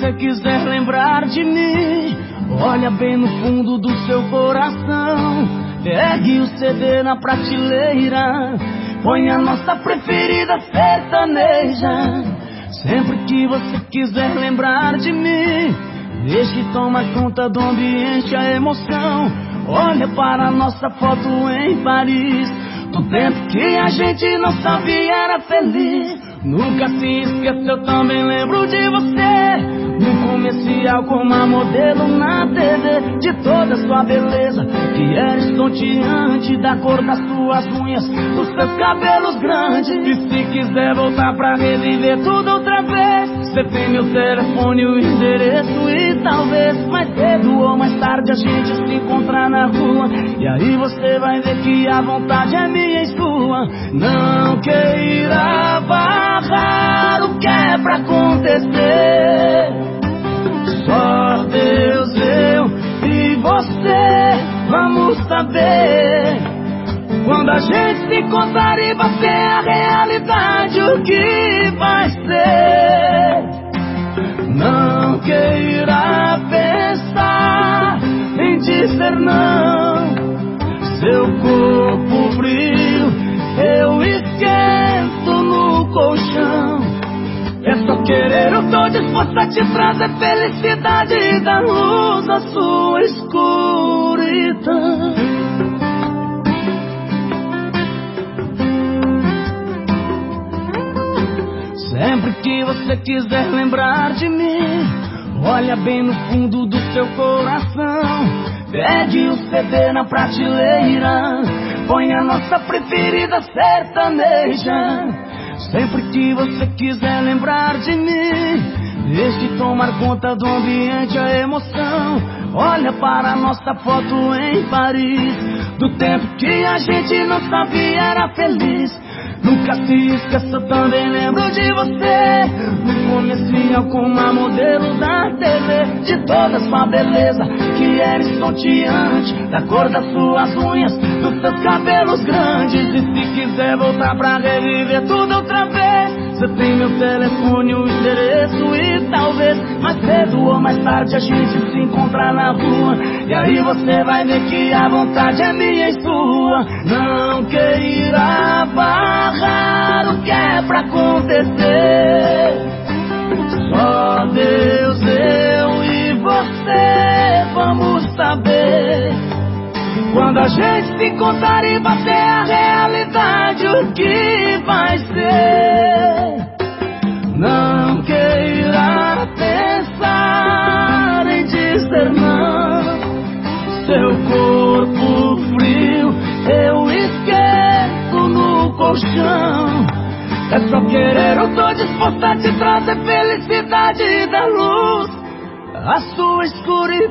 você quiser lembrar de mim, olha bem no fundo do seu coração. Pegue o CD na prateleira, põe a nossa preferida sertaneja. Sempre que você quiser lembrar de mim, deixe tomar conta do ambiente, a emoção. Olha para a nossa foto em Paris, do tempo que a gente não sabia era feliz. Nunca se esqueceu, também lembro de você. No comercial com uma modelo na TV. De toda sua beleza, que era estonteante. Da cor das suas unhas, dos seus cabelos grandes. E se quiser voltar pra reviver tudo outra vez, você tem meu telefone, o endereço. Ou mais tarde a gente se encontrar na rua. E aí você vai ver que a vontade é minha e sua. Não queira barrar o que é pra acontecer. Só Deus, eu e você vamos saber. Quando a gente se encontrar e bater a realidade, o que vai ser? Querer, eu tô disposta a te trazer felicidade e dar luz à sua escuridão. Sempre que você quiser lembrar de mim, olha bem no fundo do seu coração. Pegue o CD na prateleira, põe a nossa preferida sertaneja. Sempre que você quiser lembrar de mim, deixe tomar conta do ambiente, a emoção. Olha para a nossa foto em Paris, do tempo que a gente não sabia era feliz. Nunca se esqueça, também lembro de você. No comercial com uma modelo da TV. De toda sua beleza, que era estonteante. Da cor das suas unhas, dos seus cabelos grandes. E se quiser voltar pra reviver tudo outra vez, você tem meu telefone, o endereço. E talvez mais cedo ou mais tarde a gente se encontrar na rua. E aí você vai ver que a vontade é minha e sua. Não queira barrar o que é pra acontecer. Quando a gente se encontrar e bater a realidade, o que vai ser? Não queira pensar em dizer não. Seu corpo frio, eu esqueço no colchão. É só querer, eu tô disposta a te trazer felicidade e dar luz à sua escuridão.